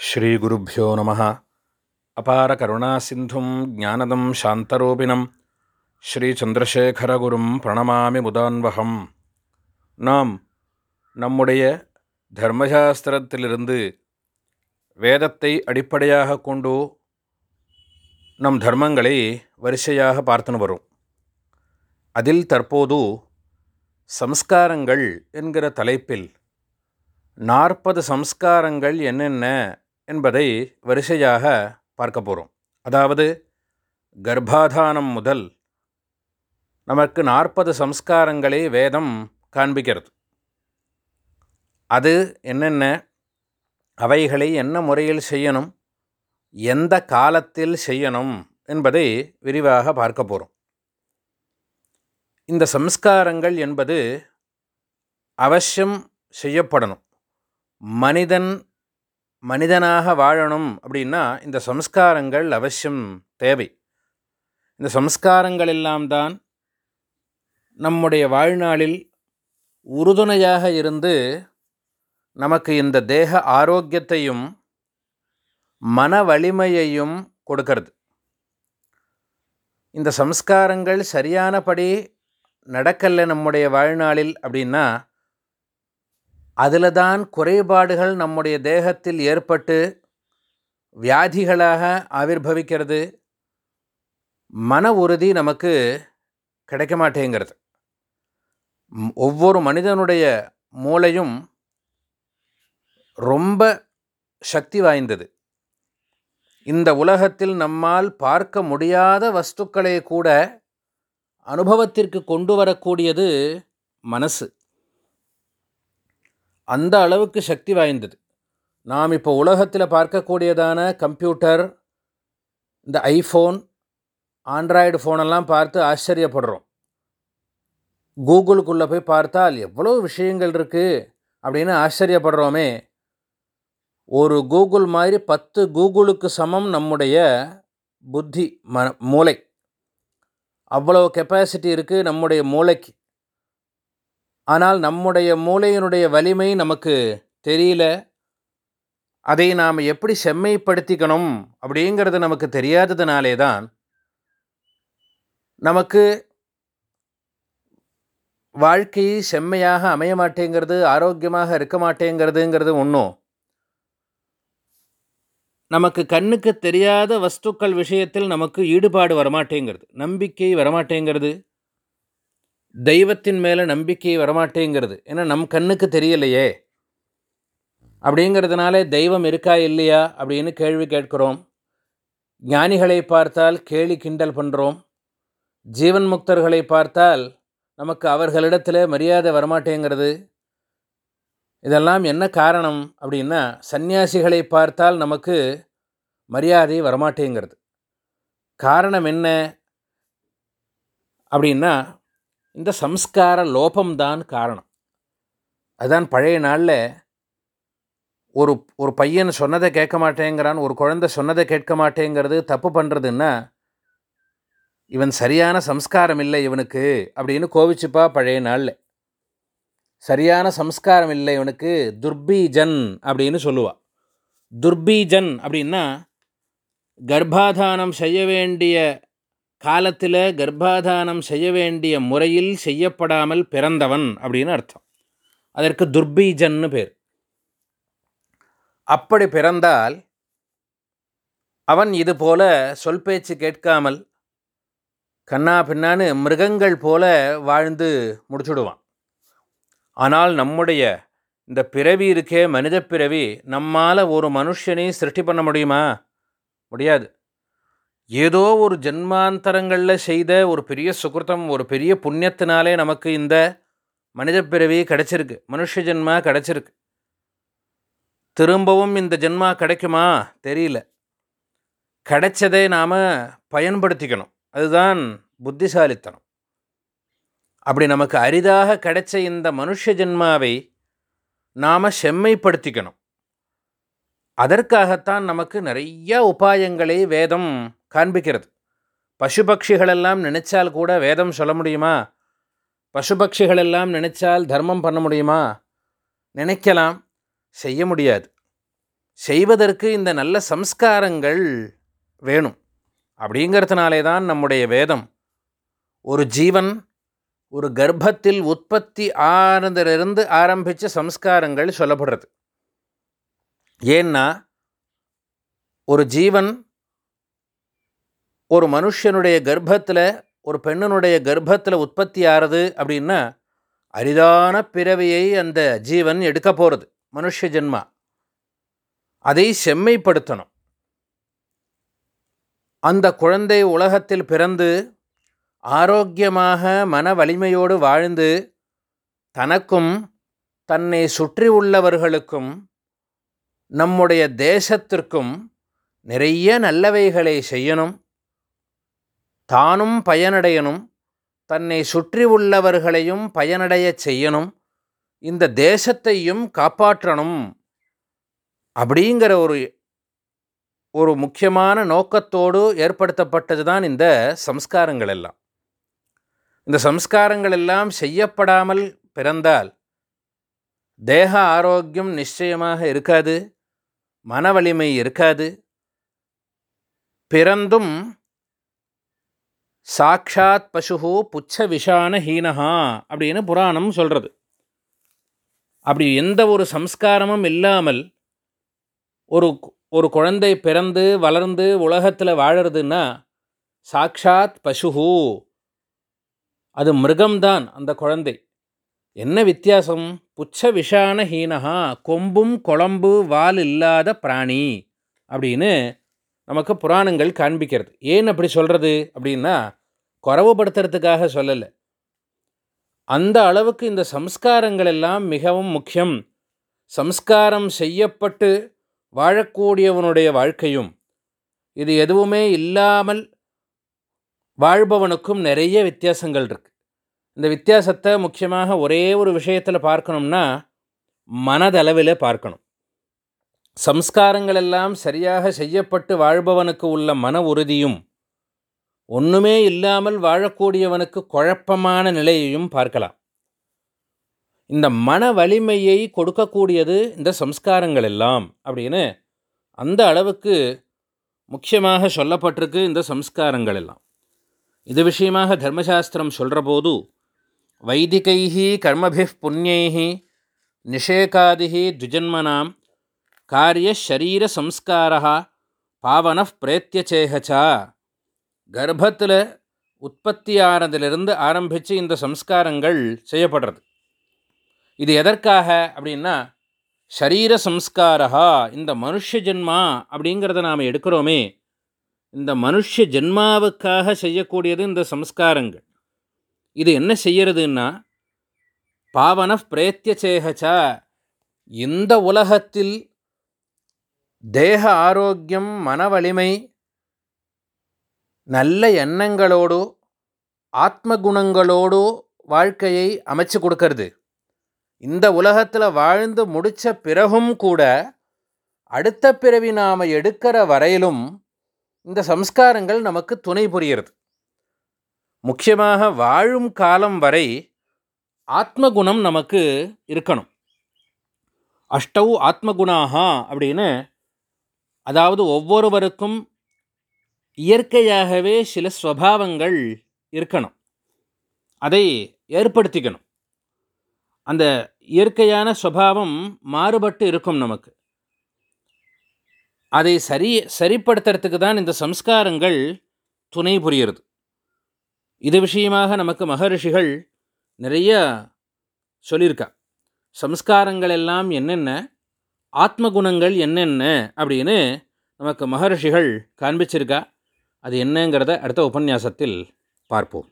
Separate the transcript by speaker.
Speaker 1: ஸ்ரீகுருப்போ நம. அபார கருணாசிந்தும் ஞானதம் சாந்தரூபிணம். ஸ்ரீச்சந்திரசேகரகுரும் பிரணமாமி முதான்வகம். நாம் நம்முடைய தர்மசாஸ்திரத்திலிருந்து வேதத்தை அடிப்படையாக கொண்டு நம் தர்மங்களை வரிசையாக பார்த்துன்னு வரும். அதில் தற்போது சம்ஸ்காரங்கள் என்கிற தலைப்பில் நாற்பது சம்ஸ்காரங்கள் என்னென்ன என்பதை வரிசையாக பார்க்க போகிறோம் அதாவது கர்ப்பாதானம் முதல் நமக்கு நாற்பது சம்ஸ்காரங்களை வேதம் காண்பிக்கிறது. அது என்னென்ன அவைகளை என்ன முறையில் செய்யணும் எந்த காலத்தில் செய்யணும் என்பதை விரிவாக பார்க்க போகிறோம் இந்த சம்ஸ்காரங்கள் என்பது அவசியம் செய்யப்படணும். மனிதன் மனிதனாக வாழணும் அப்படின்னா இந்த சம்ஸ்காரங்கள் அவசியம் தேவை. இந்த சம்ஸ்காரங்கள் எல்லாம் தான் நம்முடைய வாழ்நாளில் உறுதுணையாக இருந்து நமக்கு இந்த தேக ஆரோக்கியத்தையும் மன வலிமையையும் கொடுக்கறது. இந்த சம்ஸ்காரங்கள் சரியானபடி நடக்கலை நம்முடைய வாழ்நாளில் அப்படின்னா அதில் தான் குறைபாடுகள் நம்முடைய தேகத்தில் ஏற்பட்டு வியாதிகளாக ஆவிர்வவிக்கிறது மன உறுதி நமக்கு கிடைக்க மாட்டேங்கிறது ஒவ்வொரு மனிதனுடைய மூளையும் ரொம்ப சக்தி வாய்ந்தது. இந்த உலகத்தில் நம்மால் பார்க்க முடியாத வஸ்துக்களை கூட அனுபவத்திற்கு கொண்டு வரக்கூடியது மனசு. அந்த அளவுக்கு சக்தி வாய்ந்தது. நாம் இப்போ உலகத்தில் பார்க்கக்கூடியதான கம்ப்யூட்டர் இந்த ஐஃபோன் ஆண்ட்ராய்டு ஃபோனெல்லாம் பார்த்து ஆச்சரியப்படுறோம். கூகுளுக்குள்ளே போய் பார்த்தால் எவ்வளோ விஷயங்கள் இருக்குது அப்படின்னு ஆச்சரியப்படுறோமே. ஒரு கூகுள் மாதிரி பத்து கூகுளுக்கு சமம் நம்முடைய புத்தி ம மூளை. அவ்வளோ கெப்பாசிட்டி இருக்குது நம்முடைய மூளைக்கு. ஆனால் நம்முடைய மூளையினுடைய வலிமை நமக்கு தெரியல. அதை நாம் எப்படி செம்மைப்படுத்திக்கணும் அப்படிங்கிறது நமக்கு தெரியாததுனாலே தான் நமக்கு வாழ்க்கை செம்மையாக அமைய மாட்டேங்கிறது ஆரோக்கியமாக இருக்க மாட்டேங்கிறதுங்கிறது ஒன்றும் நமக்கு கண்ணுக்கு தெரியாத வஸ்துக்கள் விஷயத்தில் நமக்கு ஈடுபாடு வரமாட்டேங்கிறது நம்பிக்கை வரமாட்டேங்கிறது. தெய்வத்தின் மேலே நம்பிக்கை வரமாட்டேங்கிறது. ஏன்னா நம் கண்ணுக்கு தெரியலையே. அப்படிங்கிறதுனாலே தெய்வம் இருக்கா இல்லையா அப்படின்னு கேள்வி கேட்கிறோம். ஞானிகளை பார்த்தால் கேலி கிண்டல் பண்ணுறோம் ஜீவன் முக்தர்களை பார்த்தால் நமக்கு அவர்களிடத்தில் மரியாதை வரமாட்டேங்கிறது. இதெல்லாம் என்ன காரணம் அப்படின்னா சந்நியாசிகளை பார்த்தால் நமக்கு மரியாதை வரமாட்டேங்கிறது. காரணம் என்ன அப்படின்னா இந்த சம்ஸ்கார லோபம்தான் காரணம். அதுதான் பழைய நாளில் ஒரு ஒரு பையன் சொன்னதை கேட்க மாட்டேங்கிறான் ஒரு குழந்தை சொன்னதை கேட்க மாட்டேங்கிறது தப்பு பண்ணுறதுன்னா இவன் சரியான சம்ஸ்காரம் இல்லை இவனுக்கு அப்படின்னு கோவிச்சுப்பா பழைய நாளில். சரியான சம்ஸ்காரம் இல்லை இவனுக்கு துர்பீஜன் அப்படின்னு சொல்லுவாள் துர்பீஜன் அப்படின்னா கர்ப்பாதானம் செய்ய வேண்டிய காலத்தில் கர்ப்பாதானம் செய்ய வேண்டிய முறையில் செய்யப்படாமல் பிறந்தவன் அப்படின்னு அர்த்தம். அதற்கு துர்பீஜன்னு பேர். அப்படி பிறந்தால் அவன் இது போல சொல் பேச்சு கேட்காமல் கண்ணா பின்னான்னு மிருகங்கள் போல வாழ்ந்து முடிச்சுடுவான். ஆனால் நம்முடைய இந்த பிறவி இருக்கே மனித பிறவி நம்மால் ஒரு மனுஷனையும் சிருஷ்டி பண்ண முடியுமா? முடியாது. ஏதோ ஒரு ஜென்மாந்தரங்களில் செய்த ஒரு பெரிய சுகிருத்தம் ஒரு பெரிய புண்ணியத்தினாலே நமக்கு இந்த மனித பிறவி கிடச்சிருக்கு. மனுஷ ஜென்மா கிடச்சிருக்கு. திரும்பவும் இந்த ஜென்மா கிடைக்குமா? தெரியல. கிடைச்சதை நாம் பயன்படுத்திக்கணும். அதுதான் புத்திசாலித்தனம். அப்படி நமக்கு அரிதாக கிடைச்ச இந்த மனுஷ ஜென்மாவை நாம் செம்மைப்படுத்திக்கணும். அதற்காகத்தான் நமக்கு நிறைய உபாயங்களை வேதம் காண்பிக்கிறது. பசுபக்ஷிகளெல்லாம் நினைச்சால் கூட வேதம் சொல்ல முடியுமா? பசுபக்ஷிகளெல்லாம் நினைச்சால் தர்மம் பண்ண முடியுமா? நினைக்கலாம். செய்ய முடியாது. செய்வதற்கு இந்த நல்ல சம்ஸ்காரங்கள் வேணும். அப்படிங்கிறதுனாலே தான் நம்முடைய வேதம். ஒரு ஜீவன் ஒரு கர்ப்பத்தில் உற்பத்தி ஆனதிலிருந்து ஆரம்பித்த சம்ஸ்காரங்கள் சொல்லப்படுறது. ஏன்னா ஒரு ஜீவன் ஒரு மனுஷனுடைய கர்ப்பத்தில் ஒரு பெண்ணினுடைய கர்ப்பத்தில் உற்பத்தி ஆறுது அப்படின்னா அரிதான பிறவியை அந்த ஜீவன் எடுக்க போகிறது மனுஷ ஜென்மா. அதை செம்மைப்படுத்தணும். அந்த குழந்தை உலகத்தில் பிறந்து ஆரோக்கியமாக மன வலிமையோடு வாழ்ந்து தனக்கும் தன்னை சுற்றி உள்ளவர்களுக்கும் நம்முடைய தேசத்திற்கும் நிறைய நல்லவைகளை செய்யணும். தானும் பயனடையணும். தன்னை சுற்றி உள்ளவர்களையும் பயனடைய செய்யணும். இந்த தேசத்தையும் காப்பாற்றணும். அப்படிங்கிற ஒரு ஒரு முக்கியமான நோக்கத்தோடு ஏற்படுத்தப்பட்டது தான் இந்த சம்ஸ்காரங்கள் எல்லாம். இந்த சம்ஸ்காரங்கள் எல்லாம் செய்யப்படாமல் பிறந்தால் தேக ஆரோக்கியம் நிச்சயமாக இருக்காது. மன வலிமை இருக்காது. பிறந்தும் சாக்ஷாத் பசுஹு புச்ச விஷான ஹீனஹா அப்படின்னு புராணம் சொல்கிறது அப்படி எந்த ஒரு சம்ஸ்காரமும் இல்லாமல் ஒரு ஒரு குழந்தை பிறந்து வளர்ந்து உலகத்தில் வாழறதுன்னா சாக்ஷாத் பசுஹு. அது மிருகம்தான் அந்த குழந்தை. என்ன வித்தியாசம்? புச்ச விஷான ஹீனஹா கொம்பும் குழம்பு வால் இல்லாத பிராணி அப்படின்னு நமக்கு புராணங்கள் காண்பிக்கிறது. ஏன் அப்படி சொல்கிறது அப்படின்னா குறவுபடுத்துறதுக்காக சொல்லலை. அந்த அளவுக்கு இந்த சம்ஸ்காரங்கள் எல்லாம் மிகவும் முக்கியம். சம்ஸ்காரம் செய்யப்பட்டு வாழக்கூடியவனுடைய வாழ்க்கையும் இது எதுவுமே இல்லாமல் வாழ்பவனுக்கும் நிறைய வித்தியாசங்கள் இருக்குது இந்த வித்தியாசத்தை முக்கியமாக ஒரே ஒரு விஷயத்தில் பார்க்கணும்னா மனதளவில் பார்க்கணும். சம்ஸ்காரங்களெல்லாம் சரியாக செய்யப்பட்டு வாழ்பவனுக்கு உள்ள மன உறுதியும் ஒன்றுமே இல்லாமல் வாழக்கூடியவனுக்கு குழப்பமான நிலையையும் பார்க்கலாம். இந்த மன வலிமையை கொடுக்கக்கூடியது இந்த சம்ஸ்காரங்கள் எல்லாம் அப்படின்னு அந்த அளவுக்கு முக்கியமாக சொல்லப்பட்டிருக்கு இந்த சம்ஸ்காரங்கள் எல்லாம் இது விஷயமாக தர்மசாஸ்திரம் சொல்கிற போது வைதிகைஹி கர்மபி புண்ணியைஹி நிஷேகாதிஹி துஜன்மனாம் காரிய ஷரீர பாவன பிரேத்தியச்சேகச்சா கர்ப்பத்தில் உற்பத்தியானதிலிருந்து ஆரம்பித்து இந்த சம்ஸ்காரங்கள் செய்யப்படுறது. இது எதற்காக அப்படின்னா ஷரீர சம்ஸ்காரா இந்த மனுஷ ஜென்மா அப்படிங்கிறத நாம் எடுக்கிறோமே இந்த மனுஷ ஜென்மாவுக்காக செய்யக்கூடியது இந்த சம்ஸ்காரங்கள். இது என்ன செய்யறதுன்னா பாவன பிரேத்தியச்சேகச்சா இந்த உலகத்தில் தேக ஆரோக்கியம் மன வலிமை நல்ல எண்ணங்களோடு ஆத்ம குணங்களோடு வாழ்க்கையை அமைச்சு கொடுக்கறது. இந்த உலகத்தில் வாழ்ந்து முடித்த பிறகும் கூட அடுத்த பிறவி நாம் எடுக்கிற வரையிலும் இந்த சம்ஸ்காரங்கள் நமக்கு துணை புரிகிறது. முக்கியமாக வாழும் காலம் வரை ஆத்மகுணம் நமக்கு இருக்கணும். அஷ்டவு ஆத்மகுணாகா அப்படின்னு அதாவது ஒவ்வொருவருக்கும் இயற்கையாகவே சில ஸ்வபாவங்கள் இருக்கணும். அதை ஏற்படுத்திக்கணும். அந்த இயற்கையான ஸ்வபாவம் மாறுபட்டு இருக்கும் நமக்கு. அதை சரி சரிப்படுத்துறதுக்கு தான் இந்த சம்ஸ்காரங்கள் துணை புரிகிறது. இது விஷயமாக நமக்கு மகரிஷிகள் நிறைய சொல்லியிருக்கா. சம்ஸ்காரங்கள் எல்லாம் என்னென்ன? ஆத்மகுணங்கள் என்னென்ன அப்படின்னு நமக்கு மகர்ஷிகள் காண்பிச்சிருக்கா. அது என்னங்கிறத அடுத்த உபன்யாசத்தில் பார்ப்போம்.